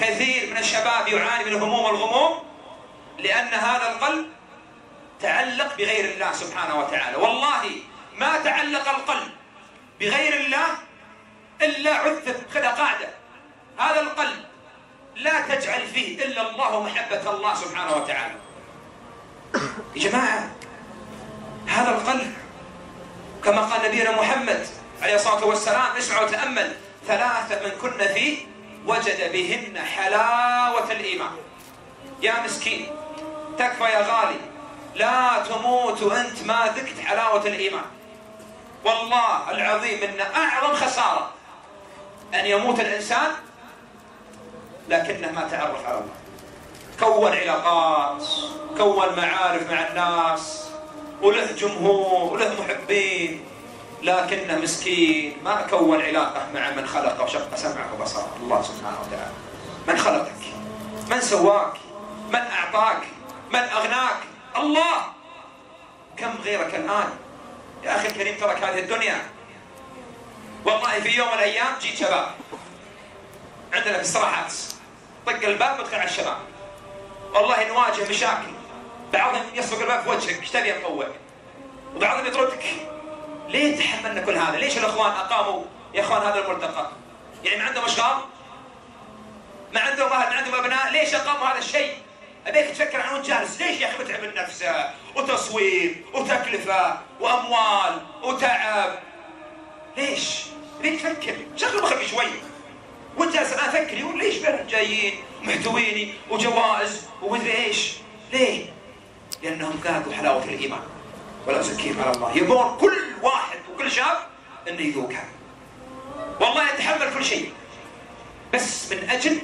كثير من الشباب يعاني من الهموم والغموم لأن هذا القلب تعلق بغير الله سبحانه وتعالى. والله ما تعلق القلب بغير الله إلا عذب خذ قاعدة. هذا القلب لا تجعل فيه إلا الله ومحبة الله سبحانه وتعالى. يا جماعة هذا القلب كما قال نبينا محمد عليه الصلاة والسلام اسمع وتأمل ثلاثة من كن فيه وجد بهن حلاوة الإيمان. يا مسكين تكفى يا غالي. لا تموت وأنت ما ذقت حلاوة الإيمان. والله العظيم إن أعظم خسارة أن يموت الإنسان لكنه ما تعرف على الله. كون علاقات كون معارف مع الناس وله جمهور وله محبين. لكنه مسكين ما كون علاقة مع من خلق وشق سمعه وبصره الله سبحانه وتعالى. من خلقك؟ من سواك؟ من أعطاك؟ من أغناك؟ الله! كم غيرك الآن؟ يا أخي الكريم ترك هذه الدنيا. والله في يوم من الأيام جيت شباب. عندنا في استراحات طق الباب ادخل على الشباب. والله نواجه مشاكل. بعضهم يسبق الباب في وجهك إيش تبي نطوع وبعضهم يطردك. ليه تحملنا كل هذا؟ ليش الإخوان أقاموا يا إخوان هذا الملتقى؟ يعني ما عندهم اشغال؟ ما عندهم أهل، ما عندهم أبناء، ليش أقاموا هذا الشيء؟ أبيك تفكر عن جالس، ليش يا أخي متعب النفس وتصوير وتكلفة وأموال وتعب؟ ليش؟ ابيك تفكر، شغل مخك شوي. وانت جالس الآن فكر يقول ليش جايين محتويني وجوائز ومدري إيش؟ ليه؟ لأنهم ذاقوا حلاوة الإيمان. ولا أزكيهم على الله يبون كل واحد وكل شاب أنه يذوقها والله يتحمل كل شيء بس من أجل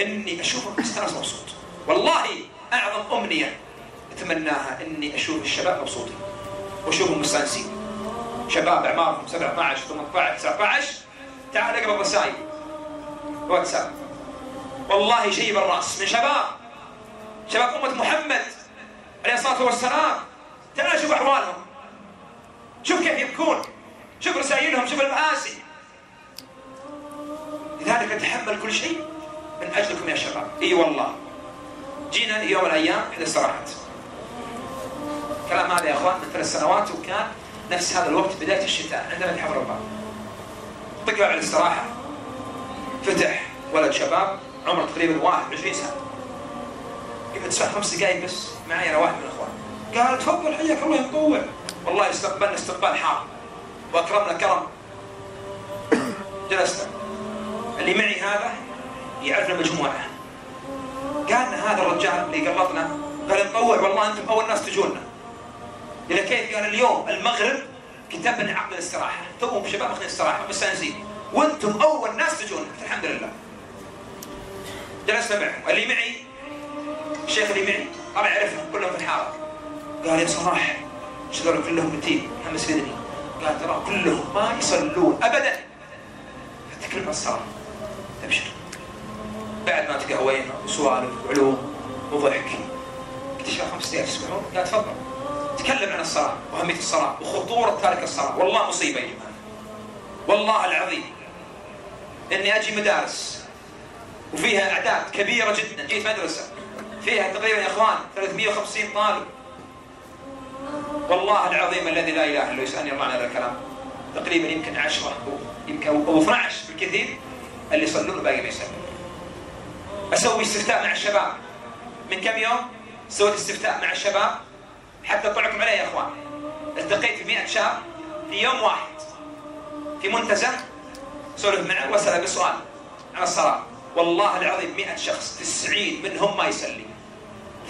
أني أشوفهم بس أنا مبسوط. والله أعظم أمنية أتمناها أني أشوف الشباب مبسوطين. وأشوفهم مستانسين شباب أعمارهم 17 18 19 تعال أقرأ الرسائل واتساب. والله شيء بالرأس. من شباب شباب أمة محمد عليه الصلاة والسلام. تعال شوف أحوالهم. يبكون شوف رسائلهم شوف المآسي. لذلك اتحمل كل شيء من أجلكم يا شباب. إي والله. جينا يوم من الأيام احدى استراحات كلام هذا يا أخوان من ثلاث سنوات وكان نفس هذا الوقت بداية الشتاء عندنا في حفر الباب طق على الاستراحة. فتح ولد شباب عمره تقريبا 21 سنة. يبقى تسمع خمس دقائق بس معي أنا واحد من الأخوان. قال تفضل حياك الله يطوع والله استقبلنا استقبال حار. وأكرمنا كرم. جلسنا اللي معي هذا يعرفنا مجموعة. قال هذا الرجال اللي قلطنا قال نطوع والله أنتم أول ناس تجونا. إلى كيف؟ قال اليوم المغرب كتبنا عقد الاستراحة. توهم شباب اخذين استراحة مستانسين وأنتم أول ناس تجونا. الحمد لله. جلسنا معهم اللي معي؟ الشيخ اللي معي. أنا أعرفهم كلهم في الحارة. قال يا صلاح اشتغلوا كلهم متين محمد بدني قال ترى كلهم ما يصلون ابدا. فتكلم الصلاة. ابشر بعد ما تقهوينا وسوالف وعلوم وضحك. خمس دقائق تسمعون؟ قال تفضل. تكلم عن الصلاة وأهمية الصلاة وخطورة تارك الصلاة. والله مصيبة يا جماعة والله العظيم. إني أجي مدارس وفيها أعداد كبيرة جدا. جيت مدرسة. فيها تقريبا يا إخوان 350 طالب. والله العظيم الذي لا إله إلا هو يسألني الله عن هذا الكلام. تقريبا يمكن 10 يمكن أو 12 بالكثير اللي يصلون وباقي ما يصلون أسوي استفتاء مع الشباب. من كم يوم سويت استفتاء مع الشباب؟ حتى اطلع لكم عليه يا إخوان. التقيت في 100 شاب في يوم واحد. في منتزه سولف معه وأسأله بسؤال عن الصلاة. والله العظيم 100 شخص 90 منهم ما يصلي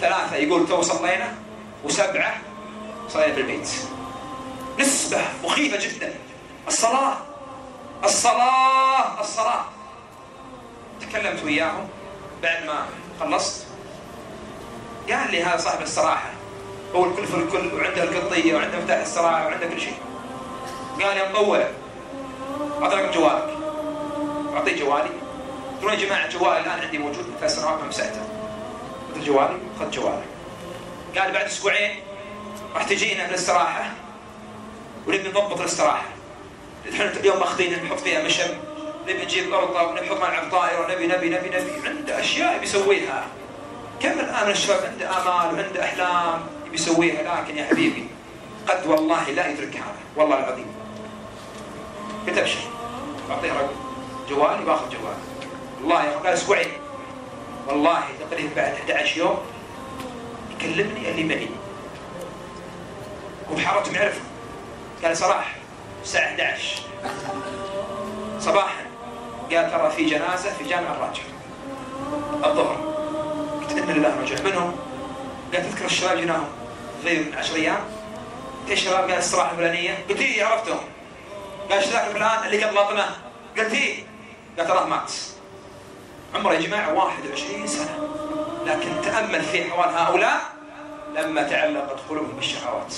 ثلاثة يقول تو صلينا وسبعة في البيت. نسبة مخيفة جدا. الصلاة الصلاة الصلاة. تكلمت وياهم بعد ما خلصت. قال لي هذا صاحب الصراحة. هو الكل في الكل وعنده القطية وعنده مفتاح الصراحة وعنده كل شيء. قال يا مطوع أعطي رقم جوالك. أعطيه جوالي. قلت يا جماعة جوالي الآن عندي موجود. من ثلاث سنوات ما مسحته جوالي؟ خذ جوالك. قال بعد أسبوعين راح تجينا الاستراحة ونبي نضبط الاستراحة. إحنا اليوم ماخذين نحط فيها مشم نبي نجيب أرضة ونبي حكم على طائرة ونبي نبي نبي نبي. عنده أشياء بيسويها. كم الآن الشباب عنده آمال وعنده أحلام يبي يسويها لكن يا حبيبي قد والله لا يدرك هذا. والله العظيم. قلت ابشر اعطيه رقم. جوالي باخذ جوالي. والله يا قال أسبوعين. والله تقريبا بعد 11 يوم يكلمني اللي معي وبحارته معرفة. قال صراحة الساعة 11 صباحا قال ترى في جنازة في جامع الراجح. الظهر. قلت إن لله رجع منهم؟ قال تذكر الشباب جناهم. غير من 10 أيام. إيش شباب؟ قال الصراحه الفلانية. قلت إيه عرفتهم. قال إيش ذاك فلان اللي قد لطمه قلت إيه؟ قال تراه مات. عمره يا جماعة 21 سنة. لكن تأمل في أحوال هؤلاء لما تعلقت قلوبهم بالشهوات.